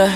Yeah.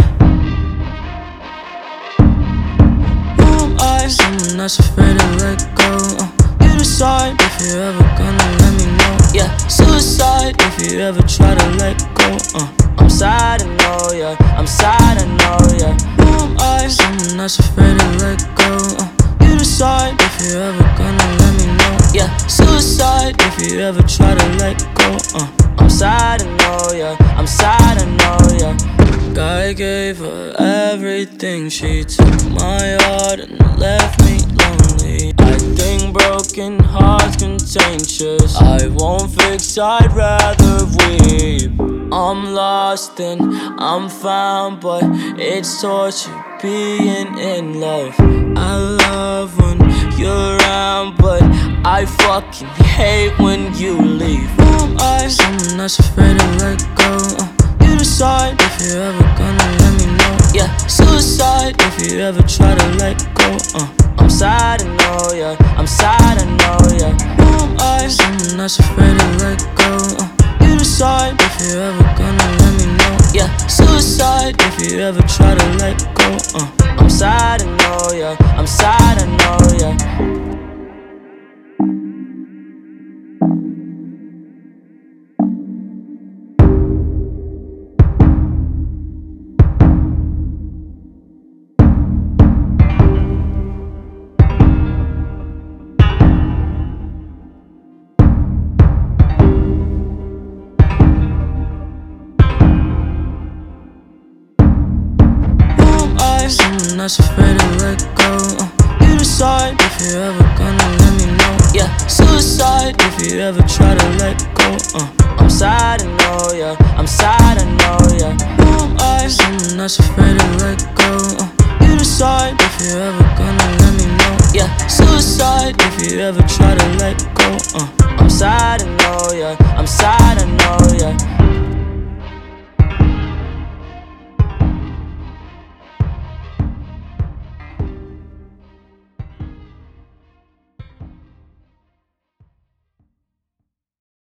Who am I? Someone that's afraid to let go. Uh, you decide if you're ever gonna let me know. Yeah, suicide if you ever try to let go. Uh, I'm sad, I know, yeah. I'm sad, I know, yeah. Who am I? Someone that's afraid to let go. Uh, you decide if you're ever gonna let me know. Yeah, suicide if you ever try to let go. Uh, I'm sad, I know, yeah. I'm sad, I know, yeah. Guy gave her everything. She took my heart and left me lonely. I think broken hearts contagious. I won't fix, I'd rather weep. I'm lost and I'm found, but it's torture being in love. I love when you're around, but I fucking hate when you leave. Who am I? Someone that's afraid to let go. Uh, you decide if you're ever gonna let me know. Yeah, suicide if you ever try to let go. Uh, I'm sad, I know, yeah. I'm sad, I know, yeah. Who am I? Someone that's afraid to let go. Uh, you decide if you're ever gonna let me know. Yeah, suicide if you ever try to let go. Uh, I'm sad, I know, yeah. I'm sad, am Someone that's afraid to let go. Uh, you decide if you're ever gonna let me know. Yeah, suicide if you ever try to let go. Uh, I'm sad, I know, yeah. I'm sad, I know, yeah. Who am I? Someone that's afraid to let go. Uh, you decide if you're ever gonna let me know. Yeah, suicide if you ever try to let go. Uh, I'm sad, I know, yeah. I'm sad.